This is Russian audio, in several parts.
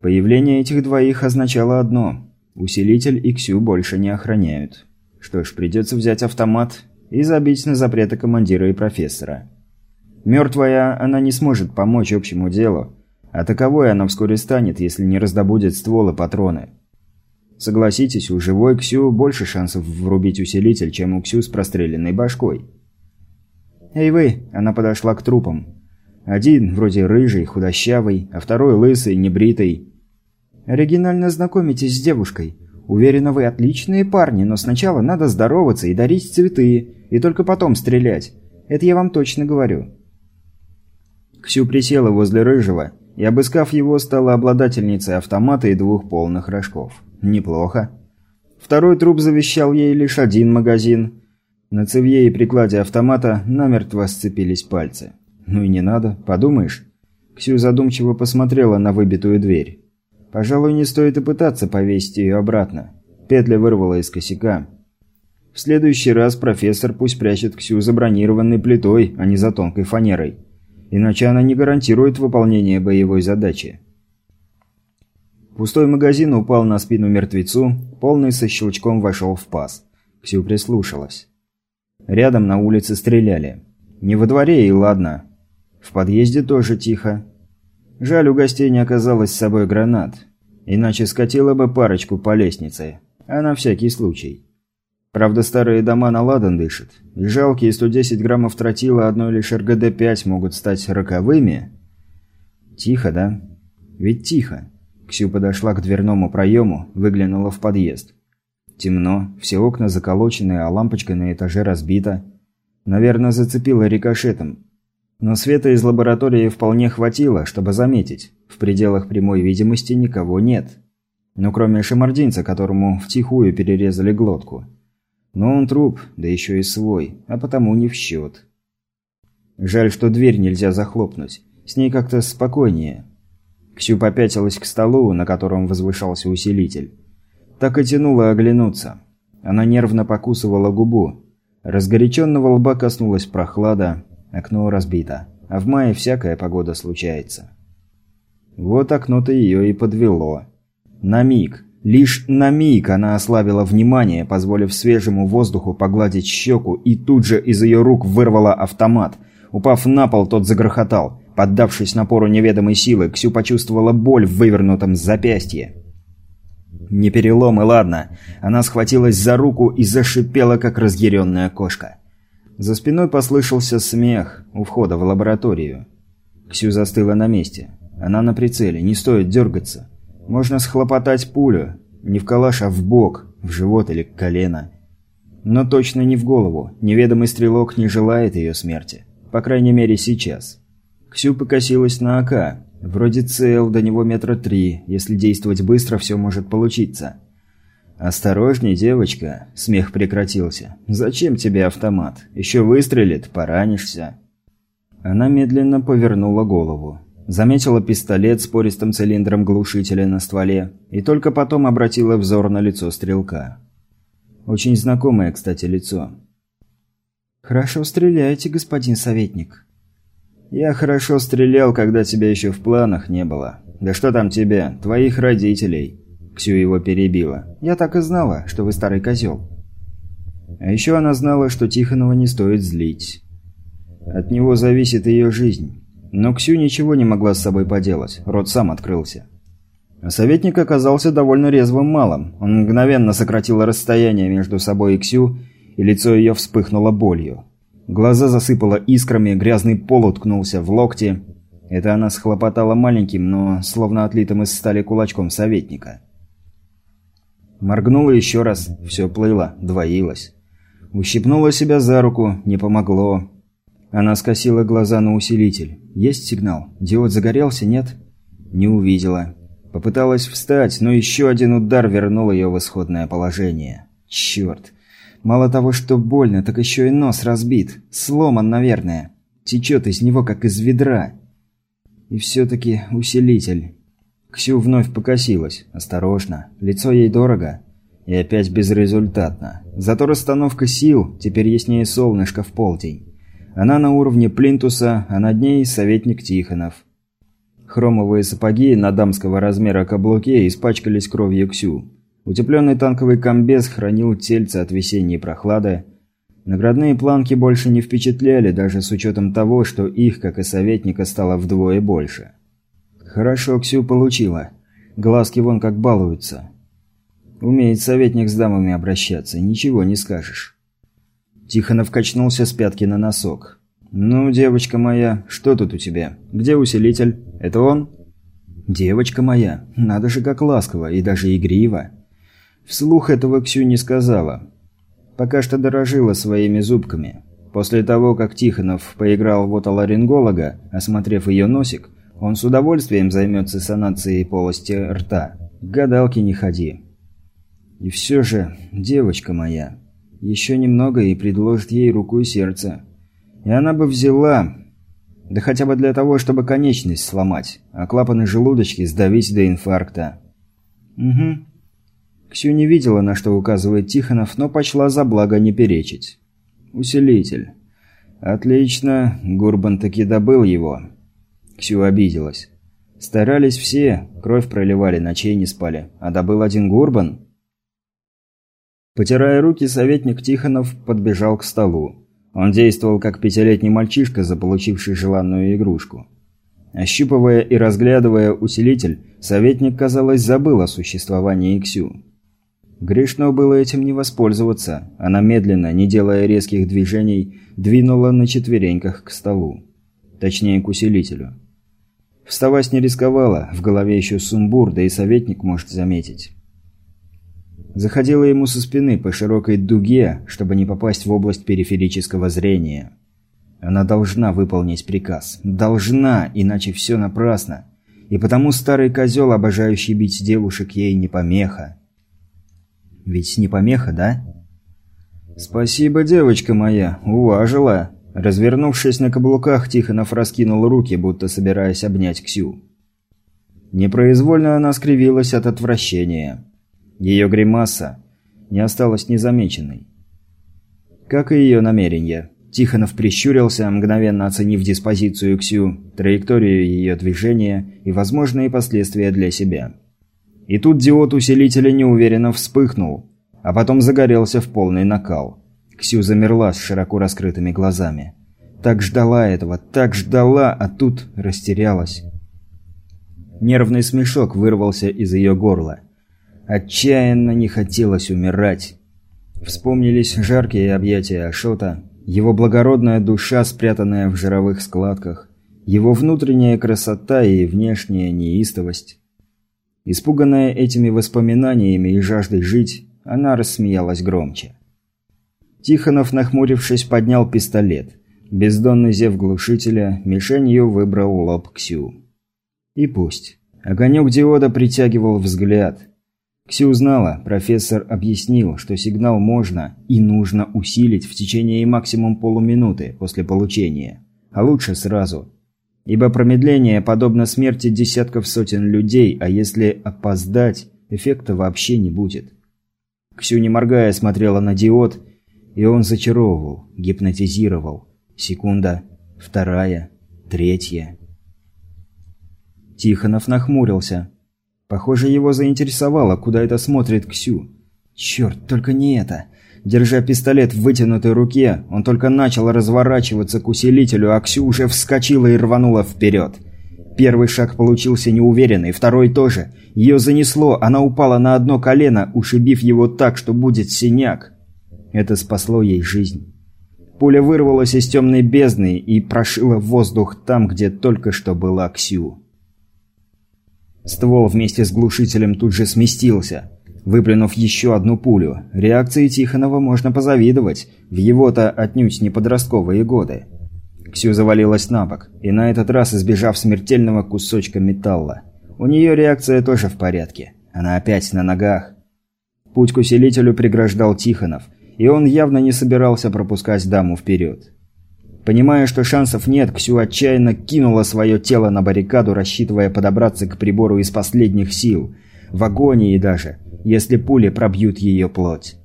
Появление этих двоих означало одно – усилитель и Ксю больше не охраняют. Что ж, придется взять автомат и забить на запреты командира и профессора. Мертвая она не сможет помочь общему делу, а таковой она вскоре станет, если не раздобудет ствол и патроны. Согласитесь, у живой Ксю больше шансов врубить усилитель, чем у Ксю с простреленной башкой. «Эй вы!» – она подошла к трупам. Один вроде рыжий, худощавый, а второй лысый, небритый. «Оригинально знакомитесь с девушкой. Уверена, вы отличные парни, но сначала надо здороваться и дарить цветы, и только потом стрелять. Это я вам точно говорю». Ксю присела возле рыжего и, обыскав его, стала обладательницей автомата и двух полных рожков. Неплохо. Второй труп завещал ей лишь один магазин. На цевье и прикладе автомата намертво сцепились пальцы. Ну и не надо, подумаешь. Ксю задумчиво посмотрела на выбитую дверь. Пожалуй, не стоит и пытаться повесить ее обратно. Петля вырвала из косяка. В следующий раз профессор пусть прячет Ксю за бронированной плитой, а не за тонкой фанерой. Иначе она не гарантирует выполнение боевой задачи. Пустой магазин упал на спину мертвецу, полный со щелчком вошел в паз. Ксю прислушалась. Рядом на улице стреляли. Не во дворе и ладно. В подъезде тоже тихо. Жаль, у гостей не оказалось с собой гранат. Иначе скатила бы парочку по лестнице. А на всякий случай. Правда, старые дома на ладан дышат. И жалкие 110 граммов тротила одной лишь РГД-5 могут стать роковыми. Тихо, да? Ведь тихо. Ксю подошла к дверному проему, выглянула в подъезд. Темно, все окна заколочены, а лампочка на этаже разбита. Наверное, зацепила рикошетом. Но света из лаборатории вполне хватило, чтобы заметить. В пределах прямой видимости никого нет. Ну, кроме шамардинца, которому втихую перерезали глотку. Но он труп, да еще и свой, а потому не в счет. Жаль, что дверь нельзя захлопнуть. С ней как-то спокойнее. Ксю попятилась к столу, на котором возвышался усилитель. Так и тянуло оглянуться. Она нервно покусывала губу. Разгоряченного лба коснулась прохлада, окно разбито. А в мае всякая погода случается. Вот окно-то ее и подвело. На миг, лишь на миг она ослабила внимание, позволив свежему воздуху погладить щеку, и тут же из ее рук вырвала автомат. Упав на пол, тот загрохотал. Поддавшись напору неведомой силы, Ксю почувствовала боль в вывернутом запястье. Не перелом, и ладно. Она схватилась за руку и зашипела, как разъяренная кошка. За спиной послышался смех у входа в лабораторию. Ксю застыла на месте. Она на прицеле, не стоит дергаться. Можно схлопотать пулю. Не в калаш, а в бок, в живот или колено. Но точно не в голову. Неведомый стрелок не желает ее смерти. По крайней мере, сейчас. Ксю покосилась на АК. Вроде цел, до него метра три. Если действовать быстро, все может получиться. «Осторожней, девочка!» – смех прекратился. «Зачем тебе автомат? Еще выстрелит, поранишься!» Она медленно повернула голову. Заметила пистолет с пористым цилиндром глушителя на стволе и только потом обратила взор на лицо стрелка. Очень знакомое, кстати, лицо. «Хорошо стреляете, господин советник», «Я хорошо стрелял, когда тебя еще в планах не было. Да что там тебя? Твоих родителей!» Ксю его перебила. «Я так и знала, что вы старый козел». А еще она знала, что Тихонова не стоит злить. От него зависит ее жизнь. Но Ксю ничего не могла с собой поделать, рот сам открылся. А советник оказался довольно резвым малым. Он мгновенно сократил расстояние между собой и Ксю, и лицо ее вспыхнуло болью. Глаза засыпало искрами, грязный пол уткнулся в локти. Это она схлопотала маленьким, но словно отлитым из стали кулачком советника. Моргнула еще раз, все плыло, двоилось. Ущипнула себя за руку, не помогло. Она скосила глаза на усилитель. Есть сигнал? Диод загорелся, нет? Не увидела. Попыталась встать, но еще один удар вернул ее в исходное положение. Черт. Мало того, что больно, так еще и нос разбит. Сломан, наверное. Течет из него, как из ведра. И все-таки усилитель. Ксю вновь покосилась. Осторожно. Лицо ей дорого. И опять безрезультатно. Зато расстановка сил теперь яснее солнышко в полдень. Она на уровне плинтуса, а над ней советник Тихонов. Хромовые сапоги на дамского размера каблуке испачкались кровью Ксю. Утепленный танковый комбез хранил тельце от весенней прохлады. Наградные планки больше не впечатляли, даже с учетом того, что их, как и советника, стало вдвое больше. Хорошо Ксю получила. Глазки вон как балуются. Умеет советник с дамами обращаться, ничего не скажешь. Тихонов качнулся с пятки на носок. «Ну, девочка моя, что тут у тебя? Где усилитель? Это он?» «Девочка моя, надо же как ласково и даже игриво». Вслух этого Ксю не сказала. Пока что дорожила своими зубками. После того, как Тихонов поиграл в отоларинголога, осмотрев ее носик, он с удовольствием займется санацией полости рта. Гадалки не ходи. И все же, девочка моя, еще немного и предложит ей руку и сердце. И она бы взяла... Да хотя бы для того, чтобы конечность сломать, а клапаны желудочки сдавить до инфаркта. Угу. Ксю не видела, на что указывает Тихонов, но почла за благо не перечить. Усилитель. Отлично, Гурбан таки добыл его. Ксю обиделась. Старались все, кровь проливали, ночей не спали. А добыл один Гурбан? Потирая руки, советник Тихонов подбежал к столу. Он действовал как пятилетний мальчишка, заполучивший желанную игрушку. Ощупывая и разглядывая усилитель, советник, казалось, забыл о существовании Иксю. Грешно было этим не воспользоваться. Она медленно, не делая резких движений, двинула на четвереньках к столу. Точнее, к усилителю. Вставать не рисковала, в голове еще сумбур, да и советник может заметить заходила ему со спины по широкой дуге, чтобы не попасть в область периферического зрения. Она должна выполнить приказ. Должна, иначе все напрасно. И потому старый козел, обожающий бить девушек, ей не помеха. Ведь не помеха, да? «Спасибо, девочка моя, уважила!» Развернувшись на каблуках, Тихонов раскинул руки, будто собираясь обнять Ксю. Непроизвольно она скривилась от отвращения. Ее гримаса не осталась незамеченной. Как и ее намерения. Тихонов прищурился, мгновенно оценив диспозицию Ксю, траекторию ее движения и возможные последствия для себя. И тут диод усилителя неуверенно вспыхнул, а потом загорелся в полный накал. Ксю замерла с широко раскрытыми глазами. Так ждала этого, так ждала, а тут растерялась. Нервный смешок вырвался из ее горла. Отчаянно не хотелось умирать. Вспомнились жаркие объятия Ашота, его благородная душа, спрятанная в жировых складках, его внутренняя красота и внешняя неистовость. Испуганная этими воспоминаниями и жаждой жить, она рассмеялась громче. Тихонов, нахмурившись, поднял пистолет. Бездонный зев глушителя, мишенью выбрал лоб Ксю. И пусть. Огонек диода притягивал взгляд. Кси узнала, профессор объяснил, что сигнал можно и нужно усилить в течение максимум полуминуты после получения, а лучше сразу. Ибо промедление подобно смерти десятков сотен людей, а если опоздать, эффекта вообще не будет. Ксю не моргая смотрела на диод, и он зачаровывал, гипнотизировал. Секунда, вторая, третья. Тихонов нахмурился. Похоже, его заинтересовало, куда это смотрит Ксю. Черт, только не это. Держа пистолет в вытянутой руке, он только начал разворачиваться к усилителю, а Ксю уже вскочила и рванула вперед. Первый шаг получился неуверенный, второй тоже. Ее занесло, она упала на одно колено, ушибив его так, что будет синяк. Это спасло ей жизнь. Пуля вырвалась из темной бездны и прошила воздух там, где только что была Ксю. Ствол вместе с глушителем тут же сместился, выплюнув еще одну пулю. Реакции Тихонова можно позавидовать, в его-то отнюдь не подростковые годы. Ксю завалилась на бок, и на этот раз избежав смертельного кусочка металла. У нее реакция тоже в порядке. Она опять на ногах. Путь к усилителю преграждал Тихонов, и он явно не собирался пропускать даму вперед. Понимая, что шансов нет, Ксю отчаянно кинула свое тело на баррикаду, рассчитывая подобраться к прибору из последних сил. В агонии даже, если пули пробьют ее плоть.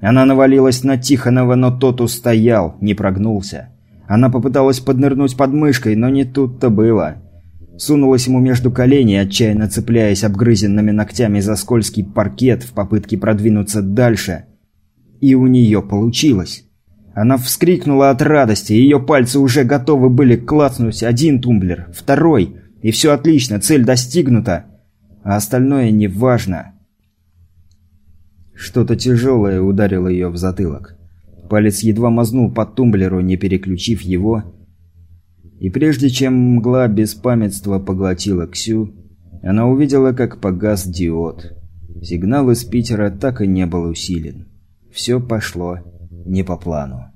Она навалилась на Тихонова, но тот устоял, не прогнулся. Она попыталась поднырнуть под мышкой, но не тут-то было. сунулась ему между коленей, отчаянно цепляясь обгрызенными ногтями за скользкий паркет в попытке продвинуться дальше. И у нее получилось. Она вскрикнула от радости, ее пальцы уже готовы были клацнуть один тумблер, второй, и все отлично, цель достигнута, а остальное не важно. Что-то тяжелое ударило ее в затылок. Палец едва мазнул по тумблеру, не переключив его, и прежде чем мгла беспамятства поглотила Ксю, она увидела, как погас диод. Сигнал из Питера так и не был усилен. Все пошло не по плану.